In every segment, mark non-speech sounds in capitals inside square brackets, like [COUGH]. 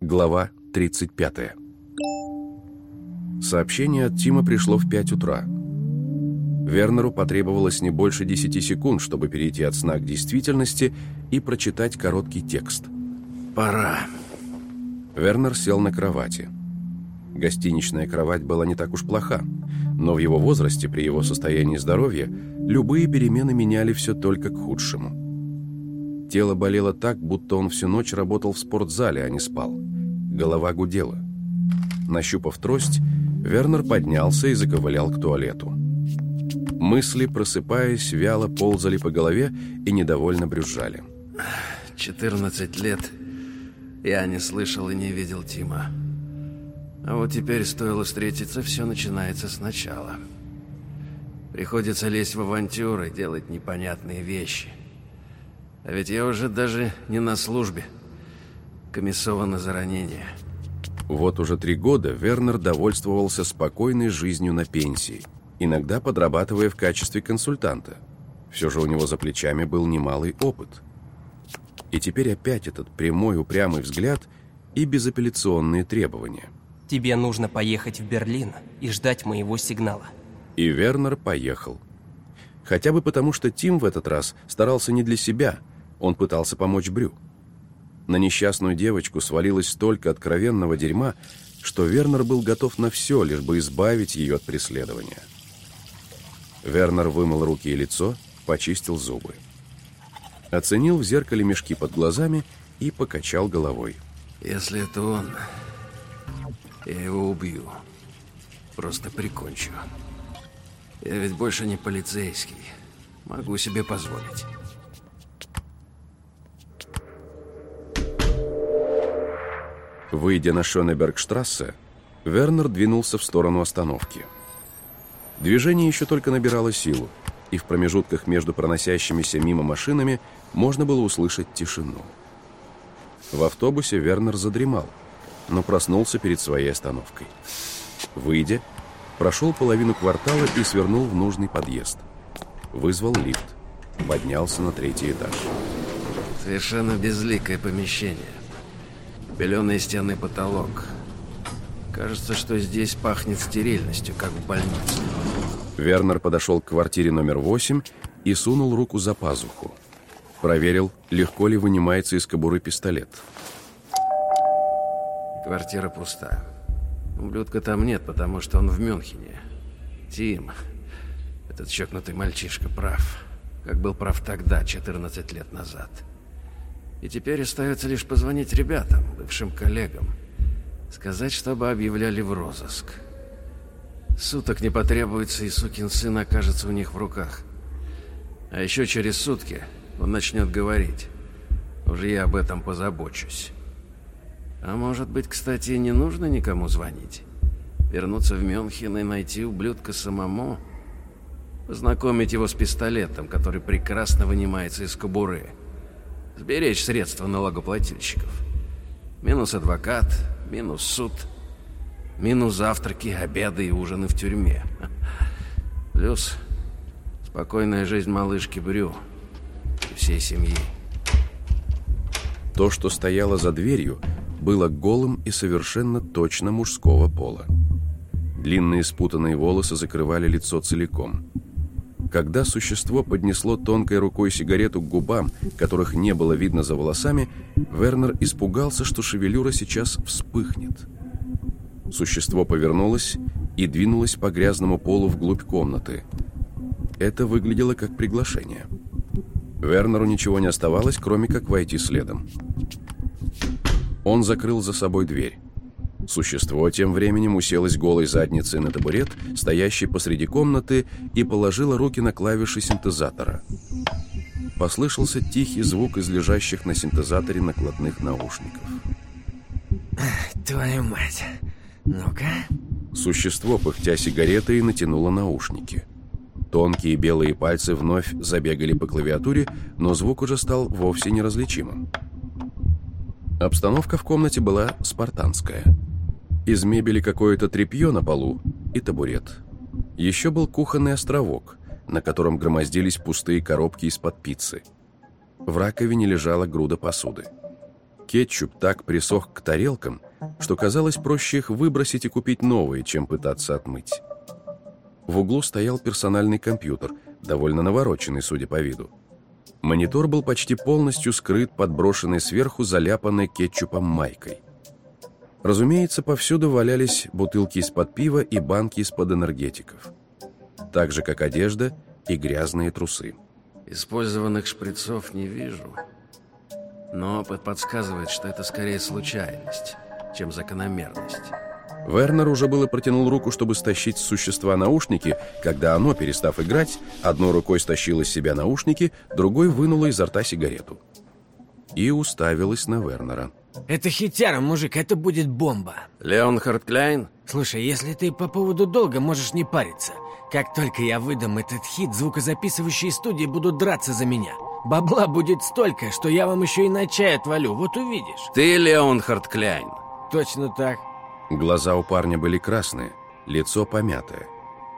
Глава 35. Сообщение от Тима пришло в 5 утра. Вернеру потребовалось не больше 10 секунд, чтобы перейти от сна к действительности и прочитать короткий текст. «Пора». Вернер сел на кровати. Гостиничная кровать была не так уж плоха, но в его возрасте, при его состоянии здоровья, любые перемены меняли все только к худшему. Тело болело так, будто он всю ночь работал в спортзале, а не спал. Голова гудела. Нащупав трость, Вернер поднялся и заковылял к туалету. Мысли, просыпаясь, вяло ползали по голове и недовольно брюзжали. 14 лет я не слышал и не видел Тима. А вот теперь стоило встретиться, все начинается сначала. Приходится лезть в авантюры, делать непонятные вещи. А ведь я уже даже не на службе комиссовано за ранение. Вот уже три года Вернер довольствовался спокойной жизнью на пенсии, иногда подрабатывая в качестве консультанта. Все же у него за плечами был немалый опыт. И теперь опять этот прямой упрямый взгляд и безапелляционные требования. Тебе нужно поехать в Берлин и ждать моего сигнала. И Вернер поехал. Хотя бы потому, что Тим в этот раз старался не для себя, он пытался помочь Брю. На несчастную девочку свалилось столько откровенного дерьма, что Вернер был готов на все, лишь бы избавить ее от преследования. Вернер вымыл руки и лицо, почистил зубы. Оценил в зеркале мешки под глазами и покачал головой. Если это он, я его убью. Просто прикончу. Я ведь больше не полицейский. Могу себе позволить. Выйдя на Шонебергштрассе, Вернер двинулся в сторону остановки. Движение еще только набирало силу, и в промежутках между проносящимися мимо машинами можно было услышать тишину. В автобусе Вернер задремал, но проснулся перед своей остановкой. Выйдя, прошел половину квартала и свернул в нужный подъезд. Вызвал лифт. Поднялся на третий этаж. Совершенно безликое помещение. Беленые стены потолок. Кажется, что здесь пахнет стерильностью, как в больнице. Вернер подошел к квартире номер 8 и сунул руку за пазуху. Проверил, легко ли вынимается из кобуры пистолет. Квартира пуста. Ублюдка там нет, потому что он в Мюнхене. Тим, этот чокнутый мальчишка, прав. Как был прав тогда, 14 лет назад. И теперь остается лишь позвонить ребятам, бывшим коллегам. Сказать, чтобы объявляли в розыск. Суток не потребуется, и сукин сын окажется у них в руках. А еще через сутки он начнет говорить. Уже я об этом позабочусь. А может быть, кстати, не нужно никому звонить? Вернуться в Мюнхен и найти ублюдка самому? Познакомить его с пистолетом, который прекрасно вынимается из кобуры. Сберечь средства налогоплательщиков. Минус адвокат, минус суд, минус завтраки, обеды и ужины в тюрьме. [LAUGHS] Плюс спокойная жизнь малышки Брю и всей семьи. То, что стояло за дверью, было голым и совершенно точно мужского пола. Длинные спутанные волосы закрывали лицо целиком. Когда существо поднесло тонкой рукой сигарету к губам, которых не было видно за волосами, Вернер испугался, что шевелюра сейчас вспыхнет. Существо повернулось и двинулось по грязному полу вглубь комнаты. Это выглядело как приглашение. Вернеру ничего не оставалось, кроме как войти следом. Он закрыл за собой дверь. Существо тем временем уселось голой задницей на табурет, стоящий посреди комнаты, и положило руки на клавиши синтезатора. Послышался тихий звук из лежащих на синтезаторе накладных наушников. Твою мать. Ну-ка. Существо, пыхтя сигаретой, натянуло наушники. Тонкие белые пальцы вновь забегали по клавиатуре, но звук уже стал вовсе неразличимым. Обстановка в комнате была спартанская – из мебели какое-то тряпье на полу и табурет. Еще был кухонный островок, на котором громоздились пустые коробки из-под пиццы. В раковине лежала груда посуды. Кетчуп так присох к тарелкам, что казалось проще их выбросить и купить новые, чем пытаться отмыть. В углу стоял персональный компьютер, довольно навороченный, судя по виду. Монитор был почти полностью скрыт под брошенной сверху заляпанной кетчупом майкой. Разумеется, повсюду валялись бутылки из-под пива и банки из-под энергетиков. Так же, как одежда и грязные трусы. Использованных шприцов не вижу. Но опыт подсказывает, что это скорее случайность, чем закономерность. Вернер уже было протянул руку, чтобы стащить с существа наушники, когда оно, перестав играть, одной рукой стащило с себя наушники, другой вынуло изо рта сигарету. И уставилась на Вернера. Это хитяра, мужик, это будет бомба. Леонхард Кляйн? Слушай, если ты по поводу долга можешь не париться. Как только я выдам этот хит, звукозаписывающие студии будут драться за меня. Бабла будет столько, что я вам еще и на чай отвалю, вот увидишь. Ты Леонхард Кляйн. Точно так. Глаза у парня были красные, лицо помятое.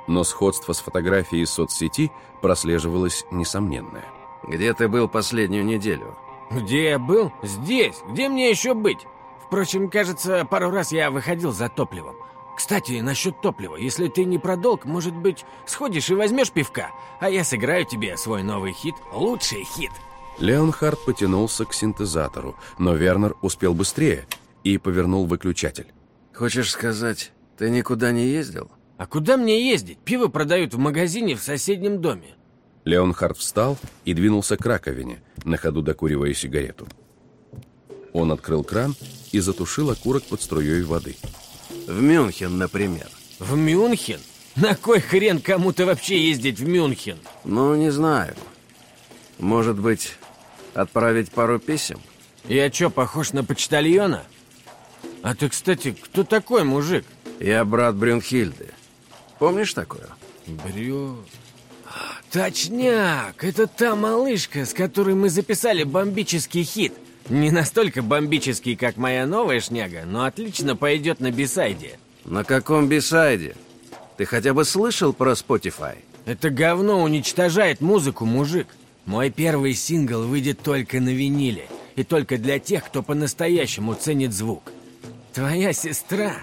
Но сходство с фотографией из соцсети прослеживалось несомненное. Где ты был последнюю неделю? Где я был? Здесь. Где мне еще быть? Впрочем, кажется, пару раз я выходил за топливом. Кстати, насчет топлива. Если ты не про долг, может быть, сходишь и возьмешь пивка, а я сыграю тебе свой новый хит. Лучший хит. Леонхард потянулся к синтезатору, но Вернер успел быстрее и повернул выключатель. Хочешь сказать, ты никуда не ездил? А куда мне ездить? Пиво продают в магазине в соседнем доме. Леонхард встал и двинулся к раковине, на ходу докуривая сигарету. Он открыл кран и затушил окурок под струей воды. В Мюнхен, например. В Мюнхен? На кой хрен кому-то вообще ездить в Мюнхен? Ну, не знаю. Может быть, отправить пару писем? Я чё, похож на почтальона? А ты, кстати, кто такой мужик? Я брат Брюнхильды. Помнишь такое? Брю... Точняк! Это та малышка, с которой мы записали бомбический хит. Не настолько бомбический, как моя новая шняга, но отлично пойдет на бисайде. На каком бисайде? Ты хотя бы слышал про Spotify? Это говно уничтожает музыку, мужик. Мой первый сингл выйдет только на виниле. И только для тех, кто по-настоящему ценит звук. Твоя сестра,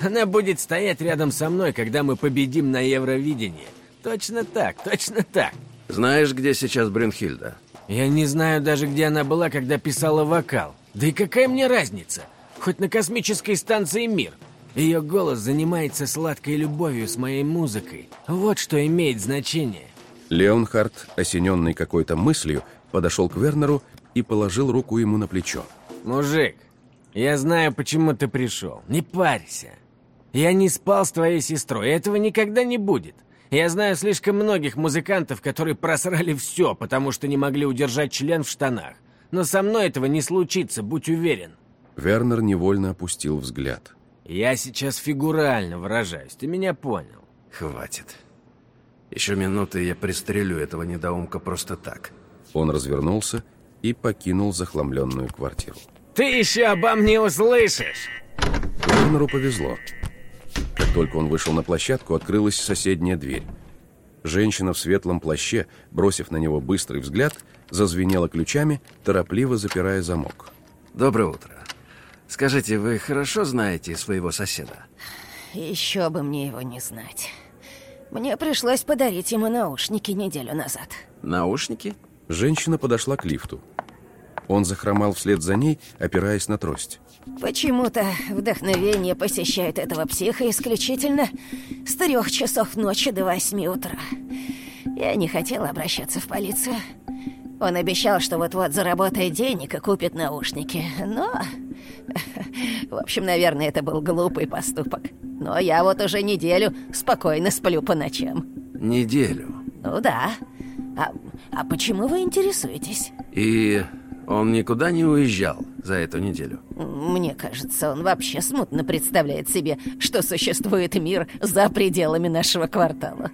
она будет стоять рядом со мной, когда мы победим на Евровидении. Точно так, точно так. Знаешь, где сейчас Брюнхильда? Я не знаю даже, где она была, когда писала вокал. Да и какая мне разница? Хоть на космической станции «Мир». Ее голос занимается сладкой любовью с моей музыкой. Вот что имеет значение. Леонхард, осененный какой-то мыслью, подошел к Вернеру и положил руку ему на плечо. Мужик, я знаю, почему ты пришел. Не парься. Я не спал с твоей сестрой, этого никогда не будет. Я знаю слишком многих музыкантов, которые просрали все, потому что не могли удержать член в штанах. Но со мной этого не случится, будь уверен. Вернер невольно опустил взгляд. Я сейчас фигурально выражаюсь, ты меня понял. Хватит. Еще минуты, я пристрелю этого недоумка просто так. Он развернулся и покинул захламленную квартиру. Ты еще обо мне услышишь! Вернеру повезло. Как только он вышел на площадку, открылась соседняя дверь. Женщина в светлом плаще, бросив на него быстрый взгляд, зазвенела ключами, торопливо запирая замок. Доброе утро. Скажите, вы хорошо знаете своего соседа? Еще бы мне его не знать. Мне пришлось подарить ему наушники неделю назад. Наушники? Женщина подошла к лифту. Он захромал вслед за ней, опираясь на трость. Почему-то вдохновение посещает этого психа исключительно с трех часов ночи до восьми утра. Я не хотела обращаться в полицию. Он обещал, что вот-вот заработает денег и купит наушники, но... [LAUGHS] В общем, наверное, это был глупый поступок. Но я вот уже неделю спокойно сплю по ночам. Неделю. Ну да. А, а почему вы интересуетесь? И он никуда не уезжал за эту неделю? Мне кажется, он вообще смутно представляет себе, что существует мир за пределами нашего квартала.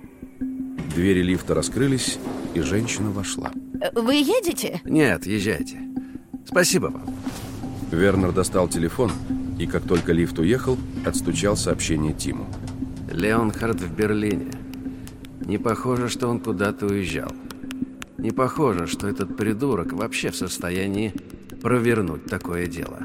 Двери лифта раскрылись, и женщина вошла. Вы едете? Нет, езжайте. Спасибо вам. Вернер достал телефон и, как только лифт уехал, отстучал сообщение Тиму. Леонхард в Берлине. Не похоже, что он куда-то уезжал. Не похоже, что этот придурок вообще в состоянии провернуть такое дело.